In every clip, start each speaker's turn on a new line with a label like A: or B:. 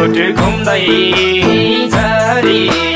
A: मुटु
B: घुम्दै झरी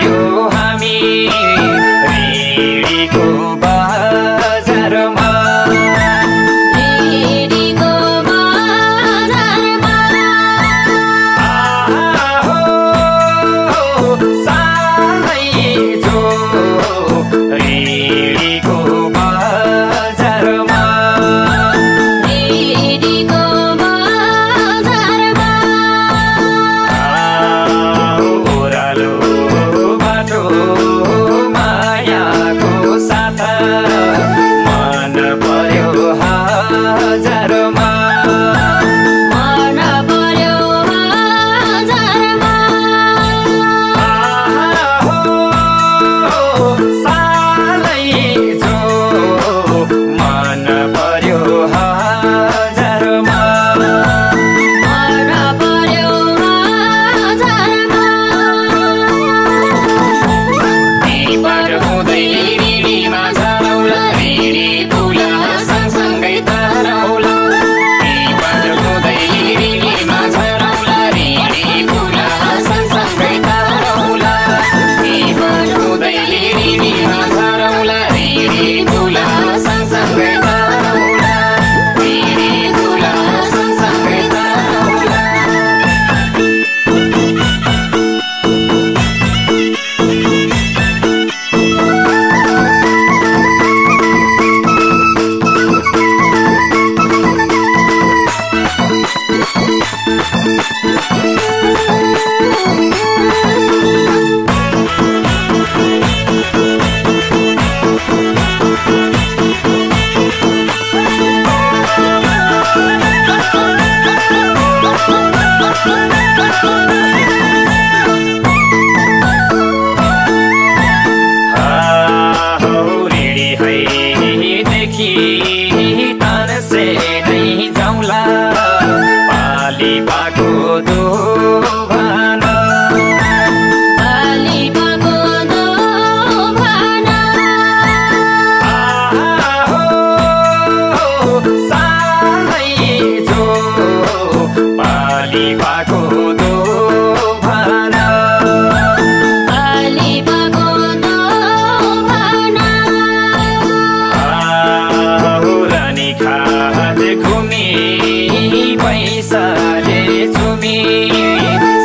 B: घुमी पैसाले चुमी।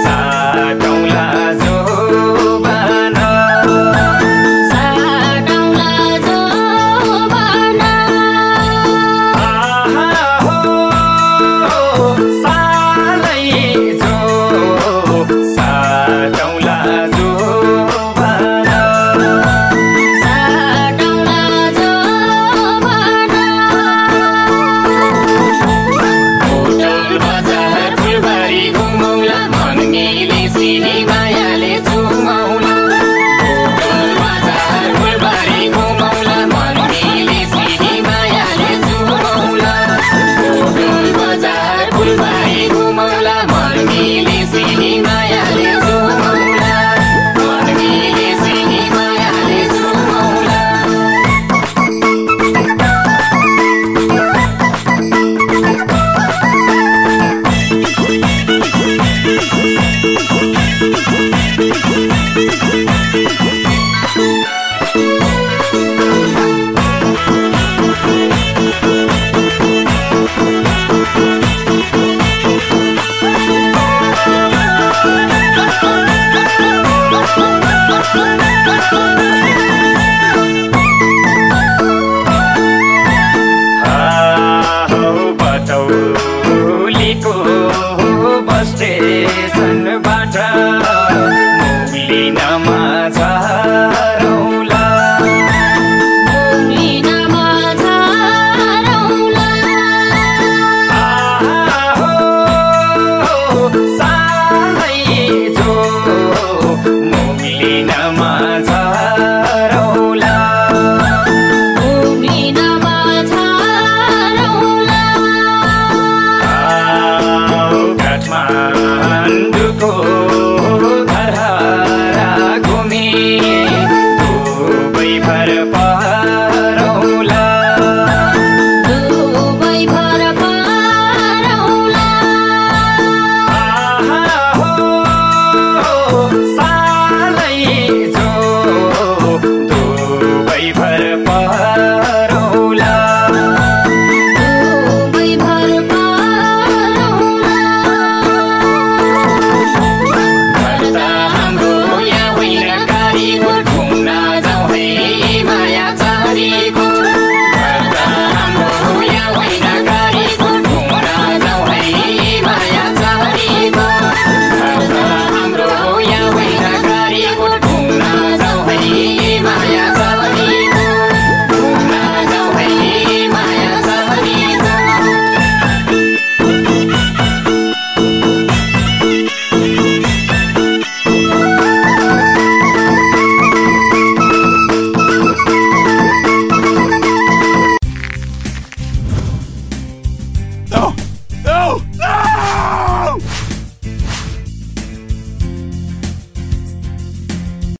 B: साटौला ustedes.